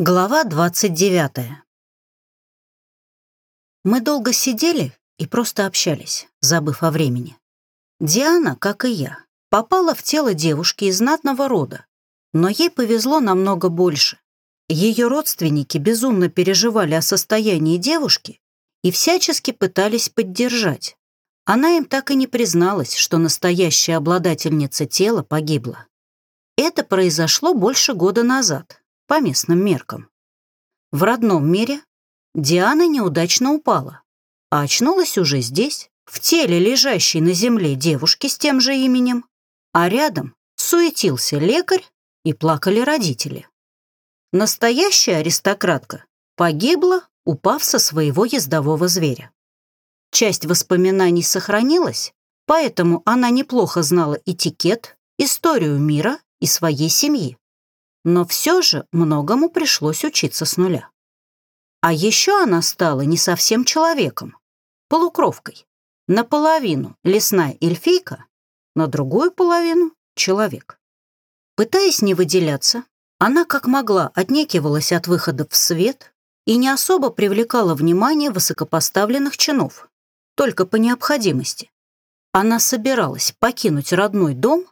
Глава 29. Мы долго сидели и просто общались, забыв о времени. Диана, как и я, попала в тело девушки из знатного рода, но ей повезло намного больше. Ее родственники безумно переживали о состоянии девушки и всячески пытались поддержать. Она им так и не призналась, что настоящая обладательница тела погибла. Это произошло больше года назад, по местным меркам. В родном мире Диана неудачно упала, а очнулась уже здесь, в теле лежащей на земле девушки с тем же именем, а рядом суетился лекарь и плакали родители. Настоящая аристократка погибла, упав со своего ездового зверя. Часть воспоминаний сохранилась, поэтому она неплохо знала этикет, историю мира и своей семьи но все же многому пришлось учиться с нуля. А еще она стала не совсем человеком, полукровкой. Наполовину лесная эльфийка, на другую половину — человек. Пытаясь не выделяться, она как могла отнекивалась от выхода в свет и не особо привлекала внимание высокопоставленных чинов, только по необходимости. Она собиралась покинуть родной дом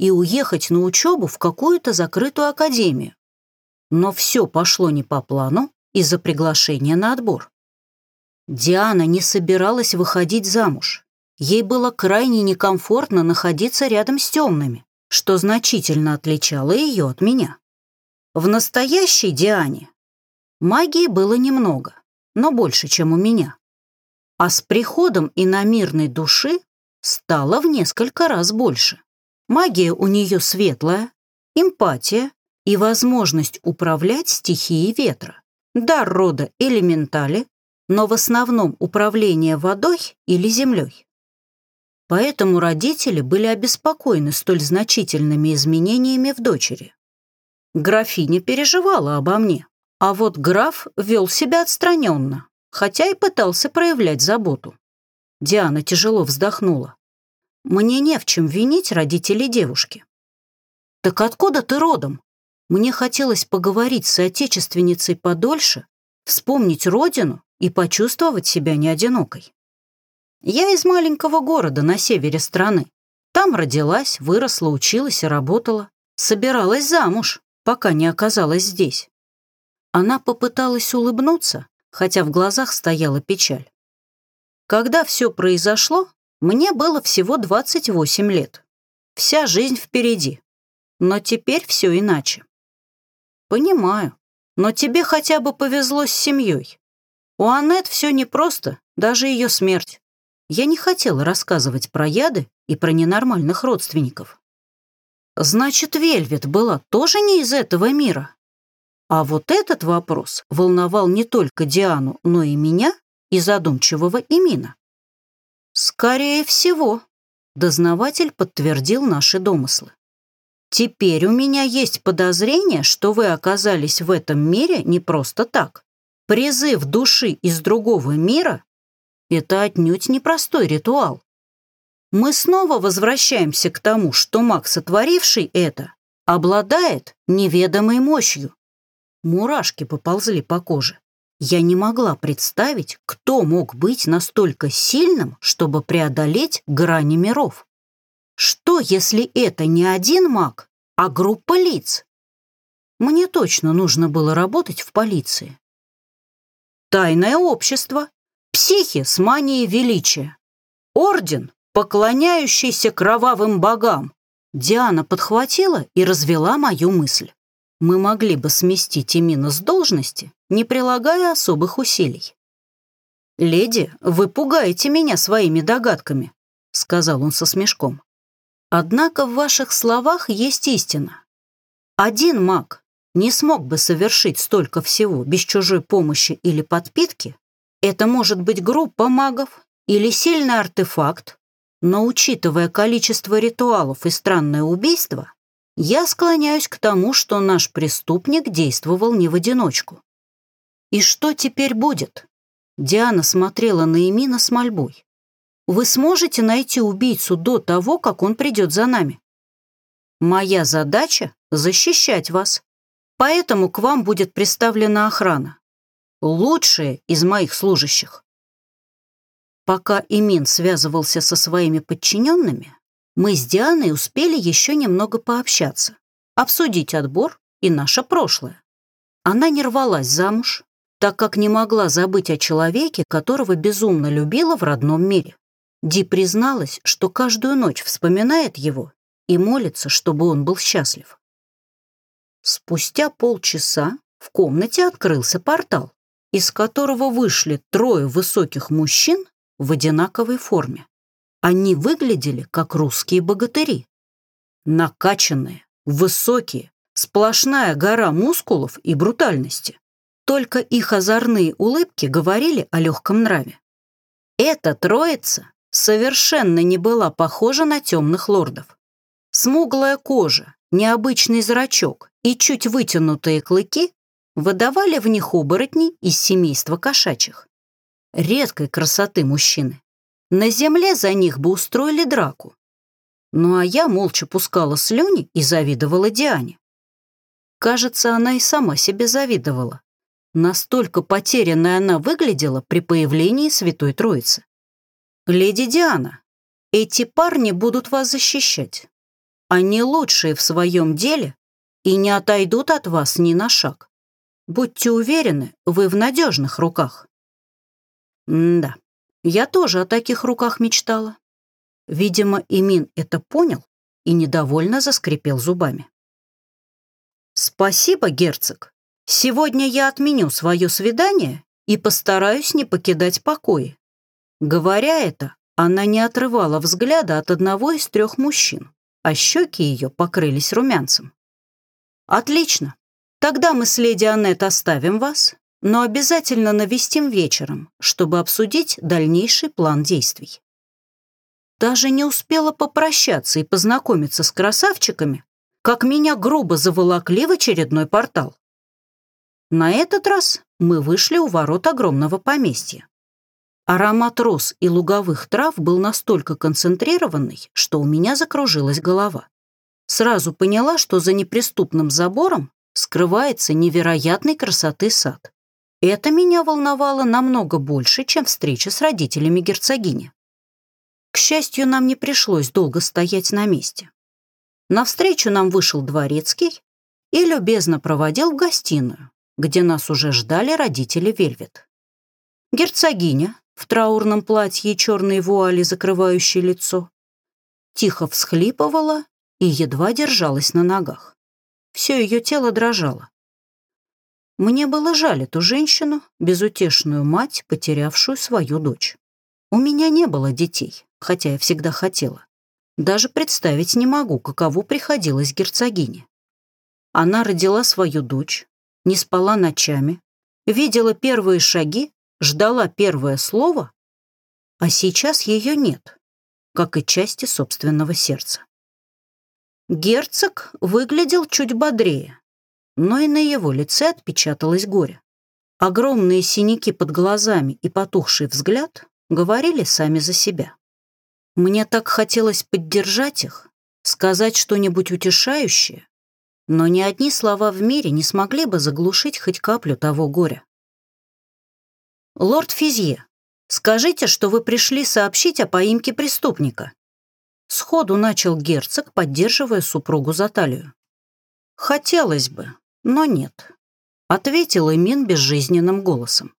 и уехать на учебу в какую-то закрытую академию. Но все пошло не по плану из-за приглашения на отбор. Диана не собиралась выходить замуж. Ей было крайне некомфортно находиться рядом с темными, что значительно отличало ее от меня. В настоящей Диане магии было немного, но больше, чем у меня. А с приходом иномирной души стало в несколько раз больше. Магия у нее светлая, эмпатия и возможность управлять стихией ветра. Дар рода элементали, но в основном управление водой или землей. Поэтому родители были обеспокоены столь значительными изменениями в дочери. Графиня переживала обо мне, а вот граф вел себя отстраненно, хотя и пытался проявлять заботу. Диана тяжело вздохнула. Мне не в чем винить родителей девушки. Так откуда ты родом? Мне хотелось поговорить с отечественницей подольше, вспомнить родину и почувствовать себя не одинокой. Я из маленького города на севере страны. Там родилась, выросла, училась и работала. Собиралась замуж, пока не оказалась здесь. Она попыталась улыбнуться, хотя в глазах стояла печаль. Когда все произошло, мне было всего 28 лет. Вся жизнь впереди. Но теперь все иначе. Понимаю. Но тебе хотя бы повезло с семьей. У Аннет все непросто, даже ее смерть. Я не хотела рассказывать про яды и про ненормальных родственников. Значит, Вельвет была тоже не из этого мира. А вот этот вопрос волновал не только Диану, но и меня и задумчивого Имина. «Скорее всего», — дознаватель подтвердил наши домыслы. «Теперь у меня есть подозрение, что вы оказались в этом мире не просто так. Призыв души из другого мира — это отнюдь непростой ритуал. Мы снова возвращаемся к тому, что маг, сотворивший это, обладает неведомой мощью. Мурашки поползли по коже. Я не могла представить, кто мог быть настолько сильным, чтобы преодолеть грани миров. Что, если это не один маг, а группа лиц? Мне точно нужно было работать в полиции. Тайное общество, психи с манией величия, орден, поклоняющийся кровавым богам. Диана подхватила и развела мою мысль. Мы могли бы сместить Эмина с должности, не прилагая особых усилий. «Леди, вы пугаете меня своими догадками», — сказал он со смешком. «Однако в ваших словах есть истина. Один маг не смог бы совершить столько всего без чужой помощи или подпитки. Это может быть группа магов или сильный артефакт, но учитывая количество ритуалов и странное убийство, я склоняюсь к тому, что наш преступник действовал не в одиночку. «И что теперь будет?» Диана смотрела на Эмина с мольбой. «Вы сможете найти убийцу до того, как он придет за нами?» «Моя задача — защищать вас. Поэтому к вам будет представлена охрана. Лучшие из моих служащих. Пока Имин связывался со своими подчиненными, мы с Дианой успели еще немного пообщаться, обсудить отбор и наше прошлое. Она не рвалась замуж, так как не могла забыть о человеке, которого безумно любила в родном мире. Ди призналась, что каждую ночь вспоминает его и молится, чтобы он был счастлив. Спустя полчаса в комнате открылся портал, из которого вышли трое высоких мужчин в одинаковой форме. Они выглядели как русские богатыри. Накачанные, высокие, сплошная гора мускулов и брутальности. Только их озорные улыбки говорили о легком нраве. Эта троица совершенно не была похожа на темных лордов. Смуглая кожа, необычный зрачок и чуть вытянутые клыки выдавали в них оборотней из семейства кошачьих. Редкой красоты мужчины. На земле за них бы устроили драку. Ну а я молча пускала слюни и завидовала Диане. Кажется, она и сама себе завидовала. Настолько потерянной она выглядела при появлении Святой Троицы. «Леди Диана, эти парни будут вас защищать. Они лучшие в своем деле и не отойдут от вас ни на шаг. Будьте уверены, вы в надежных руках. М да, я тоже о таких руках мечтала. Видимо, Имин это понял и недовольно заскрипел зубами. «Спасибо, герцог. Сегодня я отменю свое свидание и постараюсь не покидать покои». Говоря это, она не отрывала взгляда от одного из трех мужчин а щеки ее покрылись румянцем. «Отлично. Тогда мы с леди Аннет оставим вас, но обязательно навестим вечером, чтобы обсудить дальнейший план действий». Даже не успела попрощаться и познакомиться с красавчиками, как меня грубо заволокли в очередной портал. На этот раз мы вышли у ворот огромного поместья. Аромат роз и луговых трав был настолько концентрированный, что у меня закружилась голова. Сразу поняла, что за неприступным забором скрывается невероятной красоты сад. Это меня волновало намного больше, чем встреча с родителями герцогини. К счастью, нам не пришлось долго стоять на месте. Навстречу нам вышел дворецкий и любезно проводил в гостиную, где нас уже ждали родители Вельвет. Герцогиня, в траурном платье и черной вуали, закрывающей лицо. Тихо всхлипывала и едва держалась на ногах. Все ее тело дрожало. Мне было жаль эту женщину, безутешную мать, потерявшую свою дочь. У меня не было детей, хотя я всегда хотела. Даже представить не могу, каково приходилось герцогине. Она родила свою дочь, не спала ночами, видела первые шаги ждала первое слово, а сейчас ее нет, как и части собственного сердца. Герцог выглядел чуть бодрее, но и на его лице отпечаталось горе. Огромные синяки под глазами и потухший взгляд говорили сами за себя. Мне так хотелось поддержать их, сказать что-нибудь утешающее, но ни одни слова в мире не смогли бы заглушить хоть каплю того горя. «Лорд Физье, скажите, что вы пришли сообщить о поимке преступника». Сходу начал герцог, поддерживая супругу за талию. «Хотелось бы, но нет», — ответил Эмин безжизненным голосом.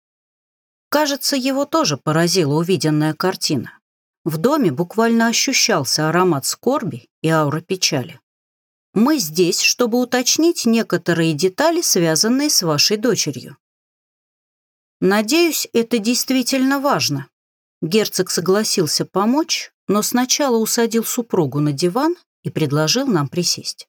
Кажется, его тоже поразила увиденная картина. В доме буквально ощущался аромат скорби и аура печали. Мы здесь, чтобы уточнить некоторые детали, связанные с вашей дочерью. Надеюсь, это действительно важно. Герцог согласился помочь, но сначала усадил супругу на диван и предложил нам присесть.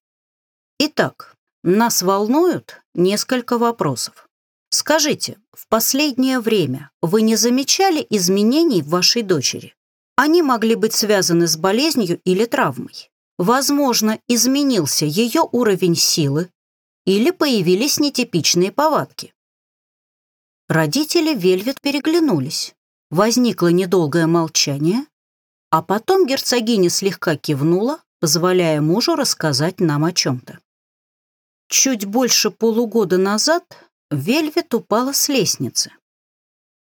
Итак, нас волнуют несколько вопросов. Скажите, в последнее время вы не замечали изменений в вашей дочери? Они могли быть связаны с болезнью или травмой. Возможно, изменился ее уровень силы или появились нетипичные повадки. Родители Вельвет переглянулись. Возникло недолгое молчание, а потом герцогиня слегка кивнула, позволяя мужу рассказать нам о чем-то. Чуть больше полугода назад Вельвет упала с лестницы.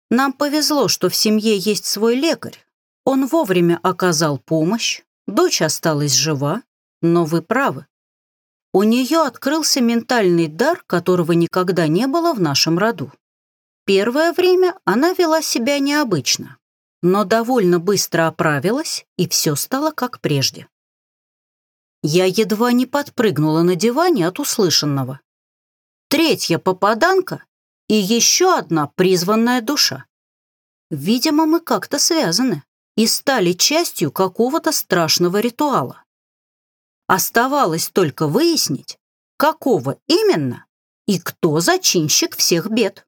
Нам повезло, что в семье есть свой лекарь. Он вовремя оказал помощь, дочь осталась жива, но вы правы. У нее открылся ментальный дар, которого никогда не было в нашем роду. Первое время она вела себя необычно, но довольно быстро оправилась, и все стало как прежде. Я едва не подпрыгнула на диване от услышанного. Третья попаданка и еще одна призванная душа. Видимо, мы как-то связаны и стали частью какого-то страшного ритуала. Оставалось только выяснить, какого именно и кто зачинщик всех бед.